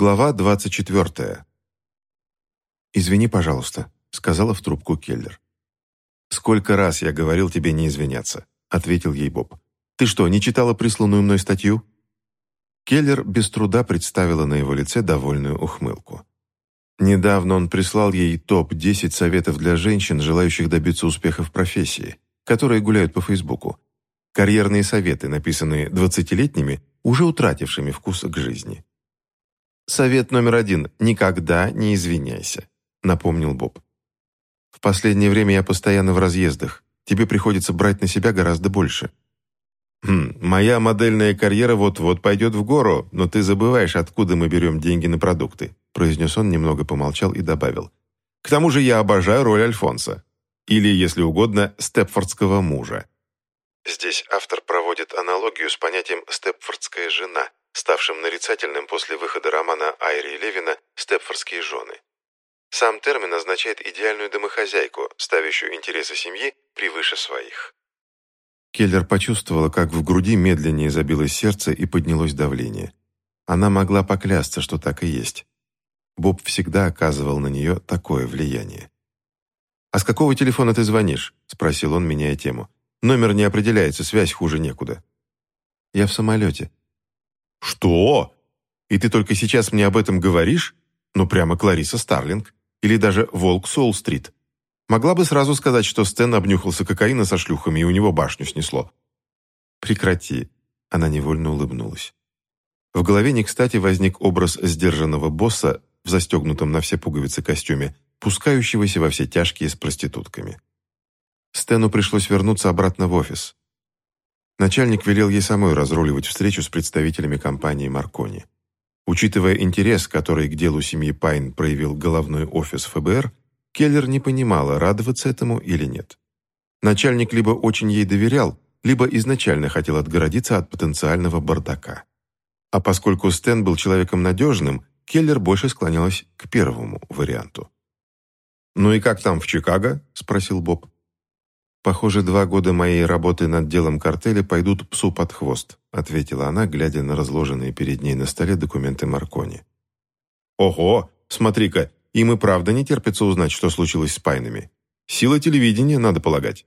Глава 24. «Извини, пожалуйста», — сказала в трубку Келлер. «Сколько раз я говорил тебе не извиняться», — ответил ей Боб. «Ты что, не читала присланную мной статью?» Келлер без труда представила на его лице довольную ухмылку. Недавно он прислал ей топ-10 советов для женщин, желающих добиться успеха в профессии, которые гуляют по Фейсбуку. Карьерные советы, написанные двадцатилетними, уже утратившими вкус к жизни. «Совет номер один – никогда не извиняйся», – напомнил Боб. «В последнее время я постоянно в разъездах. Тебе приходится брать на себя гораздо больше». «Хм, моя модельная карьера вот-вот пойдет в гору, но ты забываешь, откуда мы берем деньги на продукты», произнес он, немного помолчал и добавил. «К тому же я обожаю роль Альфонса. Или, если угодно, степфордского мужа». Здесь автор проводит аналогию с понятием «степфордская жена», ставшим нарицательным после выхода романа Айри Левина «Степфордские жены». Сам термин означает идеальную домохозяйку, ставящую интересы семьи превыше своих. Келлер почувствовала, как в груди медленнее забилось сердце и поднялось давление. Она могла поклясться, что так и есть. Боб всегда оказывал на нее такое влияние. «А с какого телефона ты звонишь?» – спросил он, меняя тему. «Номер не определяется, связь хуже некуда». «Я в самолете», «Что? И ты только сейчас мне об этом говоришь? Ну, прямо Клариса Старлинг. Или даже Волк Солл-стрит. Могла бы сразу сказать, что Стэн обнюхался кокаина со шлюхами, и у него башню снесло». «Прекрати», — она невольно улыбнулась. В голове не кстати возник образ сдержанного босса в застегнутом на все пуговицы костюме, пускающегося во все тяжкие с проститутками. Стэну пришлось вернуться обратно в офис. Начальник велел ей самой разруливать встречу с представителями компании «Маркони». Учитывая интерес, который к делу семьи Пайн проявил головной офис ФБР, Келлер не понимала, радоваться этому или нет. Начальник либо очень ей доверял, либо изначально хотел отгородиться от потенциального бардака. А поскольку Стэн был человеком надежным, Келлер больше склонялась к первому варианту. «Ну и как там в Чикаго?» – спросил Боб. «Похоже, два года моей работы над делом картеля пойдут псу под хвост», ответила она, глядя на разложенные перед ней на столе документы Маркони. «Ого! Смотри-ка, им и правда не терпится узнать, что случилось с Пайнами. Сила телевидения, надо полагать».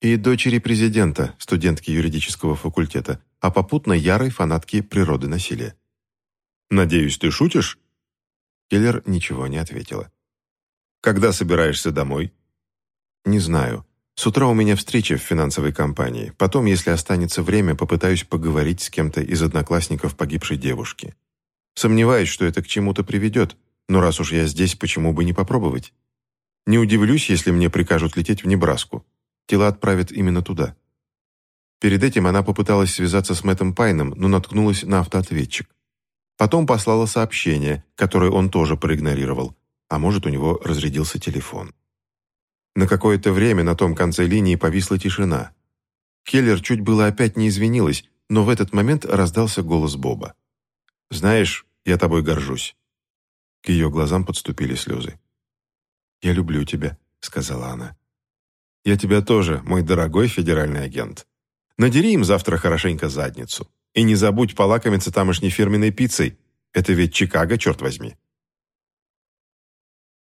И дочери президента, студентки юридического факультета, а попутно ярой фанатки природы насилия. «Надеюсь, ты шутишь?» Келлер ничего не ответила. «Когда собираешься домой?» «Не знаю. С утра у меня встреча в финансовой компании. Потом, если останется время, попытаюсь поговорить с кем-то из одноклассников погибшей девушки. Сомневаюсь, что это к чему-то приведет, но раз уж я здесь, почему бы не попробовать? Не удивлюсь, если мне прикажут лететь в Небраску. Тела отправят именно туда. Перед этим она попыталась связаться с Мэттом Пайном, но наткнулась на автоответчик. Потом послала сообщение, которое он тоже проигнорировал, а может, у него разрядился телефон. На какое-то время на том конце линии повисла тишина. Келлер чуть было опять не извинилась, но в этот момент раздался голос Боба. «Знаешь, я тобой горжусь». К ее глазам подступили слезы. «Я люблю тебя», — сказала она. «Я тебя тоже, мой дорогой федеральный агент. Надери им завтра хорошенько задницу. И не забудь полакомиться тамошней фирменной пиццей. Это ведь Чикаго, черт возьми».